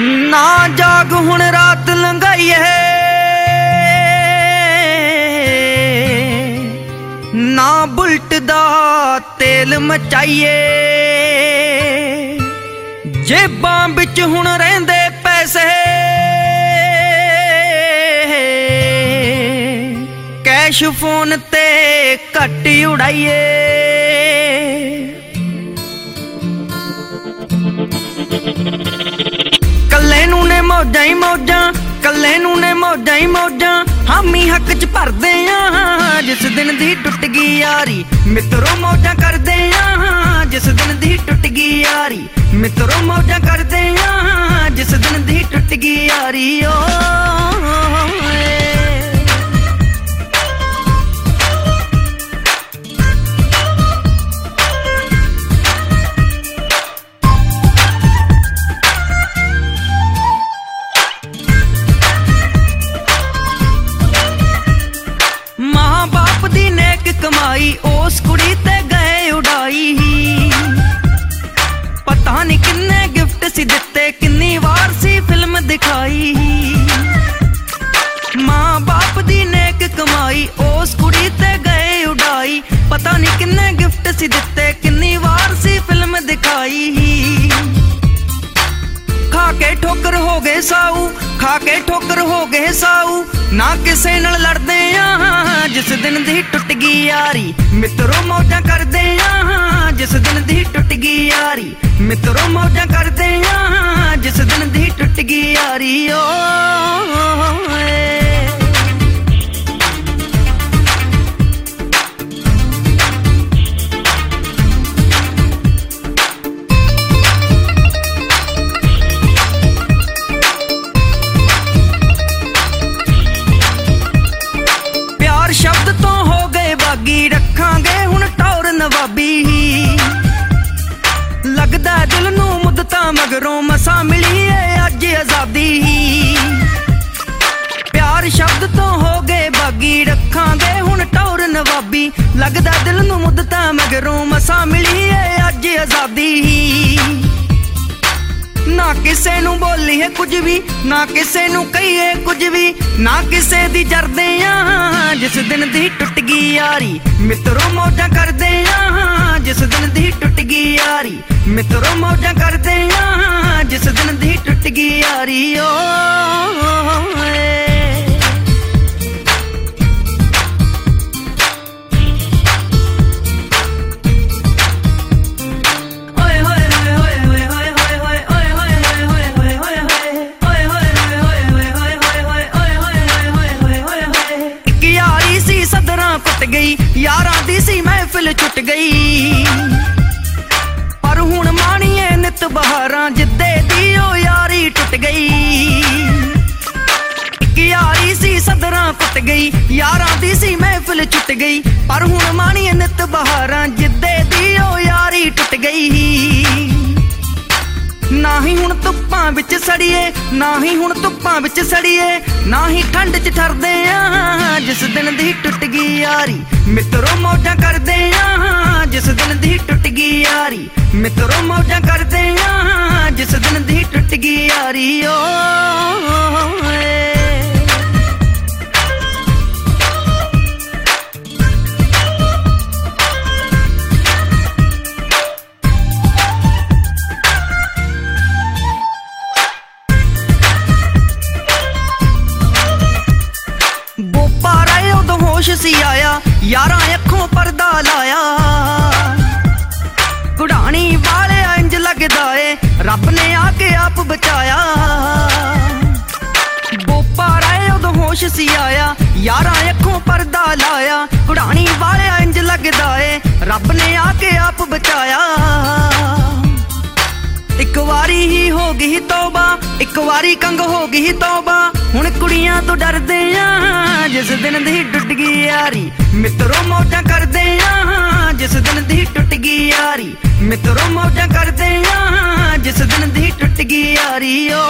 ਨਾ ਜਾਗ ਹੁਣ ਰਾਤ ਲੰਘਾਈਏ ਨਾ ਬੁਲਟ ਦਾ ਤੇਲ ਮਚਾਈਏ। ਜੇਬਾਂ ਵਿੱਚ ਹੁਣ ਰਹਿੰਦੇ ਪੈਸੇ। ਕੈਸ਼ ਫੋਨ ਤੇ ਘੱਟ ਉਡਾਈਏ। ਨੂੰ ਨੇ ਮੌਜਾਂ ਹੀ ਮੌਜਾਂ, ਕੱਲੇ ਨੂੰ ਨੇ ਮੌਜਾਂ ਹੀ ਮੌਜਾਂ, ਹਾਮੀ ਹੱਕ ਚ ਭਰਦੇ ਆ, ਜਿਸ ਦਿਨ ਦੀ ਟੁੱਟ ਗਈ ਯਾਰੀ, ਮਿੱਤਰੋ ਮੌਜਾਂ ਕਰਦੇ ਆ, ਜਿਸ ਦਿਨ ਦੀ ਟੁੱਟ ਗਈ ਯਾਰੀ, ਮਿੱਤਰੋ ਮੌਜਾਂ ਕਰਦੇ ਆ, ਜਿਸ ਦਿਨ ਦੀ ਟੁੱਟ ਗਈ ਯਾਰੀ, ਓ ਨੇਕ ਉਸ ਕੁੜੀ ਤੇ ਗਏ ਉਡਾਈ। ਪਤਾ ਨਹੀਂ ਕਿੰਨੇ ਗਿਫਟ ਸੀ ਦਿੱਤੇ, ਕਿੰਨੀ ਵਾਰ ਸੀ ਫਿਲਮ ਦਿਖਾਈ। ਖਾ ਕੇ ਠੋਕਰ ਹੋ ਗਏ ਸਾਊ, ਖਾ ਕੇ ਠੋਕਰ ਹੋ ਗਏ ਸਾਊ। ਨਾ ਕਿਸੇ ਨਾਲ ਲੜਦੇ ਆ, ਜਿਸ ਦਿਨ ਦੀ ਟੁੱਟ ਗਈ ਯਾਰੀ। ਮਿੱਤਰੋ, ਮੌਜਾਂ ਕਰਦੇ ਆ, ਜਿਸ ਦਿਨ ਦੀ ਟੁੱਟ ਗਈ ਯਾਰੀ। ਮਿੱਤਰੋ, ਮੌਜਾਂ ਕਰਦੇ ਆ, ਜਿਸ ਦਿਨ ਦੀ ਟੁੱਟ ਗਈ ਯਾਰੀ। ਓ ਮਸਾ ਮਿਲੀ ਏ ਅੱਜ ਆਜ਼ਾਦੀ। ਪਿਆਰ ਸ਼ਬਦ ਤੋਂ ਹੋ ਗਏ ਬਾਗੀ ਰੱਖਾਂਗੇ ਹੁਣ ਟੌਰ ਨਵਾਬੀ। ਲੱਗਦਾ ਦਿਲ ਨੂੰ ਮੁੱਦਤਾਂ ਮਗਰੋਂ ਮਸਾ ਮਿਲੀ ਏ ਅੱਜ ਆਜ਼ਾਦੀ। ਨਾ ਕਿਸੇ ਨੂੰ ਬੋਲੀਏ ਕੁਝ ਵੀ, ਨਾ ਕਿਸੇ ਨੂੰ ਕਹੀਏ ਕੁਝ ਵੀ। ਨਾ ਕਿਸੇ ਦੀ ਜਰਦੇ ਆ, ਜਿਸ ਦਿਨ ਦੀ ਟੁੱਟ ਗਈ ਯਾਰੀ। ਮਿੱਤਰੋ ਮੌਜਾਂ ਕਰਦੇ ਆ, ਜਿਸ ਦਿਨ ਦੀ ਟੁੱਟ ਗਈ ਯਾਰੀ। ਮਿੱਤਰੋ ਮੌਜਾਂ ਕਰਦੇ ਆ ਜਿਸ ਦਿਨ ਦੀ ਟੁੱਟ ਗਈ ਯਾਰੀ ਓ ਯਾਰਾਂ ਦੀ ਸੀ ਮਹਿਫਿਲ ਛੁੱਟ ਗਈ ਹੁਣ ਮਾਣੀਏ ਨਿਤ ਬਹਾਰਾਂ, ਜਿੱਦੇ ਦੀ ਉਹ ਯਾਰੀ ਟੁੱਟ ਗਈ। ਇੱਕ ਯਾਰੀ ਸੀ, ਸਦਰਾਂ ਕੁੱਟ ਗਈ, ਯਾਰਾਂ ਦੀ ਸੀ, ਮਹਿਫਿਲ ਛੁੱਟ ਗਈ। ਪਰ ਹੁਣ ਮਾਣੀਏ ਨਿਤ ਬਹਾਰਾਂ, ਜਿੱਦੇ ਦੀ ਉਹ ਯਾਰੀ ਟੁੱਟ ਗਈ। ਨਾ ਹੀ ਹੁਣ ਧੁੱਪਾਂ ਵਿੱਚ ਸੜੀਏ, ਨਾ ਹੀ ਹੁਣ ਧੁੱਪਾਂ ਵਿੱਚ ਸੜੀਏ, ਨਾ ਹੀ ਠੰਡ 'ਚ ਠਰਦੇ ਆ, ਜਿਸ ਦਿਨ ਦੀ ਟੁੱਟ ਗਈ ਯਾਰੀ। ਮਿੱਤਰੋ ਮੌਜਾਂ ਕਰਦੇ ਆ, ਜਿਸ ਦਿਨ ਦੀ ਟੁੱਟ ਗਈ ਯਾਰੀ। ਮਿੱਤਰੋ ਮੌਜਾਂ ਕਰਦੇ ਆ, ਜਿਸ ਦਿਨ ਦੀ ਟੁੱਟ ਗਈ ਯਾਰੀ ਓ ਏ। ਬੋਪਾ ਰਾਏ ਉਦੋਂ ਹੋਸ਼ ਸੀ ਆਇਆ, ਯਾਰਾਂ ਅੱਖੋਂ ਪਰਦਾ ਲਾਇਆ ਕੁੜਾਣੀ ਵਾਲਿਆ ਇੰਜ ਲੱਗਦਾ ਏ। ਰੱਬ ਨੇ ਆ ਕੇ ਆਪ ਬਚਾਇਆ। ਬੋਪਾ ਰਾਏ ਉਦੋਂ ਹੋਸ਼ ਸੀ ਆਇਆ। ਯਾਰਾਂ ਅੱਖੋਂ ਪਰਦਾ ਲਾਇਆ। ਕੁੜਾਣੀ ਵਾਲਿਆ ਇੰਜ ਲੱਗਦਾ ਏ। ਰੱਬ ਨੇ ਆ ਕੇ ਆਪ ਬਚਾਇਆ। ਇੱਕ ਵਾਰੀ ਹੀ ਹੋ ਗਈ ਤੋਬਾ। ਇੱਕ ਵਾਰੀ ਕੰਗ ਹੋ ਗਈ ਤੋਬਾ। ਹੁਣ ਕੁੜੀਆਂ ਤੋਂ ਡਰਦੇ ਆ। ਜਿਸ ਦਿਨ ਦੀ ਡੁੱਟ ਗਈ ਯਾਰੀ। ਮਿੱਤਰੋ ਮੌਜਾਂ ਕਰਦੇ ਆ। ਜਿਸ ਦਿਨ ਦੀ ਟੁੱਟ ਗਈ ਯਾਰੀ, ਮਿੱਤਰੋ ਮੌਜਾਂ ਕਰਦੇ ਆ। ਜਿਸ ਦਿਨ ਦੀ ਟੁੱਟ ਗਈ ਯਾਰੀ ਓ